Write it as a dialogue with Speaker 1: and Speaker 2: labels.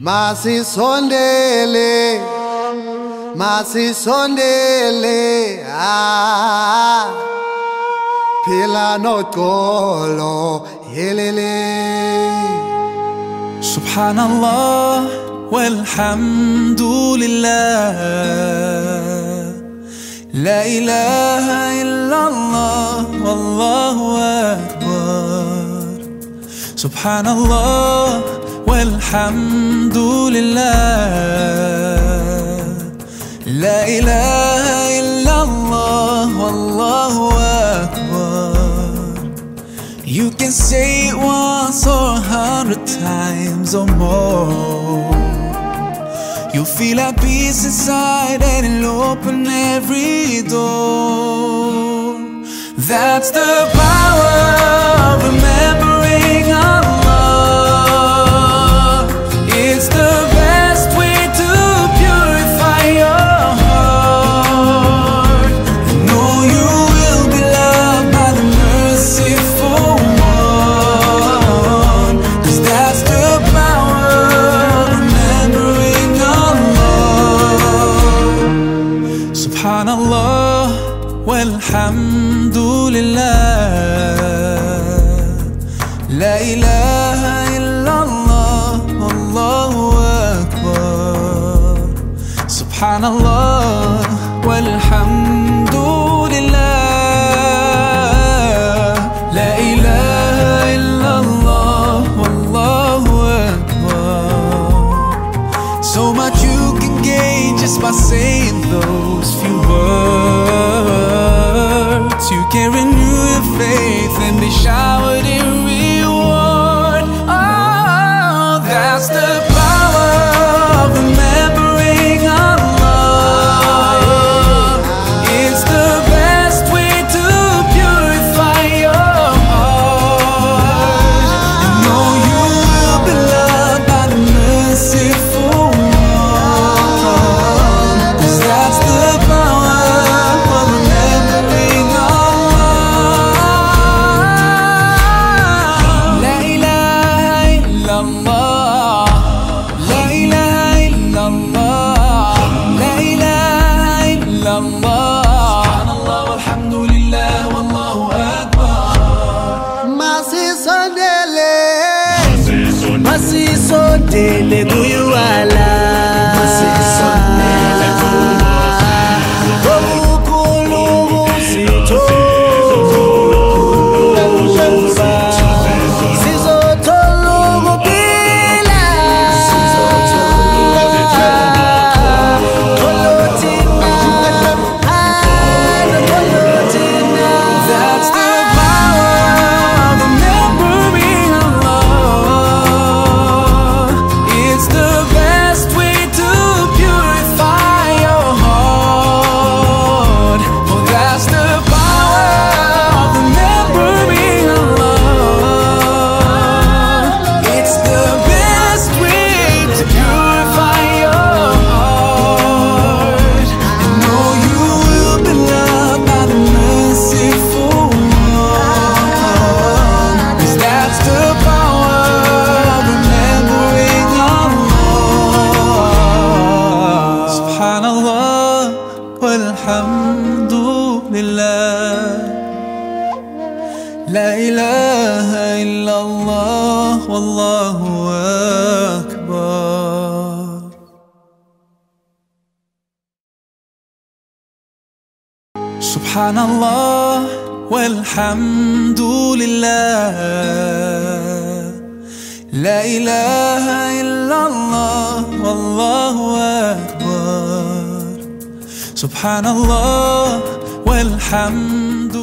Speaker 1: Masisondele Masisondele ah Phila noxolo yelele
Speaker 2: سبحان الله والحمد لله لا إله إلا الله والله أكبر سبحان الله والحمد لله لا إله إلا الله والله أكبر You can say it once or a hundred times or more. You'll feel at peace inside and it'll open every door. That's the power of remembering والحمد لله. لا إله إلا الله والله أكبر. سبحان الله والحمد can renew your faith and be showered in reward. Oh, that's the الله والله أكبر. سبحان الله والحمد لله. لا إله إلا الله والله أكبر. سبحان الله والحمد